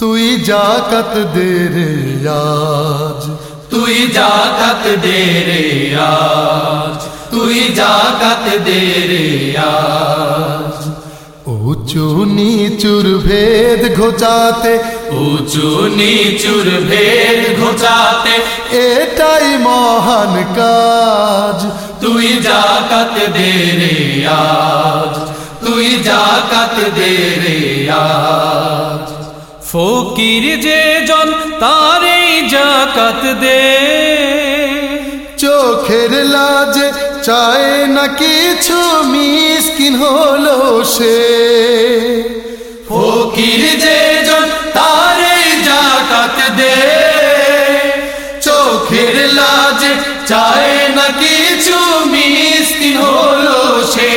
তুই জাকাত দে রে আজ। তুই জাকাত দে রে আজ। তুই জাকাত দে রে আজ। উঁচু নিচুর ভেদ ঘোচাতে। উঁচু নিচুর ভেদ ঘোচাতে। এটাই মহান কাজ। তুই জাকাত দে রে আজ। তুই জাকাত দে রে আজ। ফকির যে জন তারে জাকাত দে। চোখের লাজে চায় না কিছু মিসকিন হলো সে। ফকির যে জন তারে জাকাত দে। চোখের লাজে চায় না কিছু মিস্কিন হলো সে।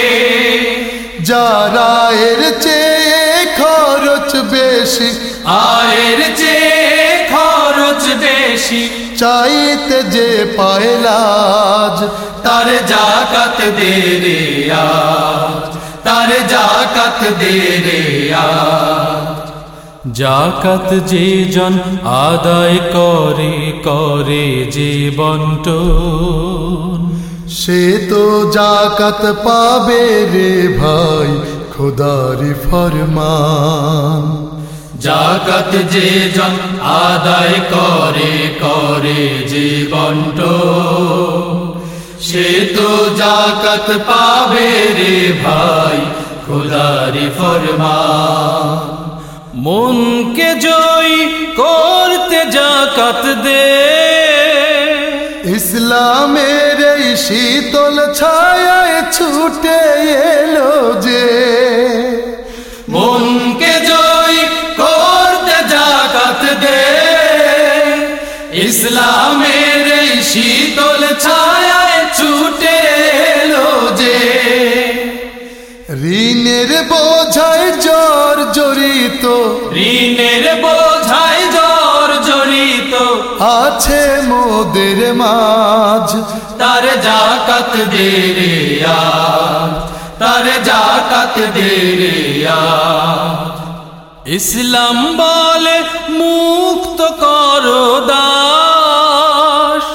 যারা এর চেয়ে খরচ বেশি আয়ের চেয়ে খরচ বেশি চাইতে যে পায়লাজ তার জাকাত দে রে আজ তার জাকাত দে রে আজ। জাকাত যে জন আদায় করে করে যে বন্টন। সে তো জাকাত পাবে রে ভাই খোদারি ফরমান। জাকাত যে জন আদায় করে করে যে বন্ট সে তো জাকাত পাবে রে ভাই, খোদারি ফরমান। মনকে জয় করতে জাকাত দে। ইসলামের শীতল ছায়ায় ছুটে এলো যে। ইসলামের শীতল ছায়ায় ছুটে যে। ঋণের বোঝায় জ্বর জড়িত। ঋণের বোঝায় জ্বর জড়িত। আছে মোদের মাঝ। তার জাকাত দে রে তার জাকাত দে রে ইসলাম বলে মুক্ত করো দাস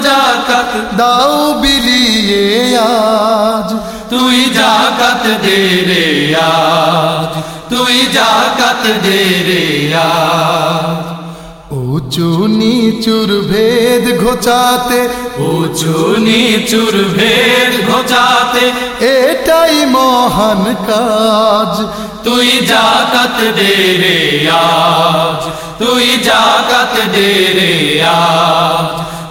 জাকাত দাও বিলিয়ে আজ। তুই জাকাত দে রে আজ। তুই জাকাত দে রে আজ। উঁচু নিচুর ভেদ ঘোচাতে। উঁচু নিচুর ভেদ ঘোচাতে। এটাই মহান কাজ। তুই জাকাত দে রে আজ। তুই জাকাত দে রে আজ।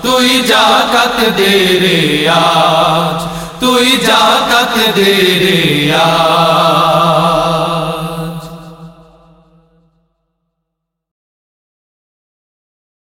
তুই জাকাত দে রে আজ তুই জাকাত দে রে আজ।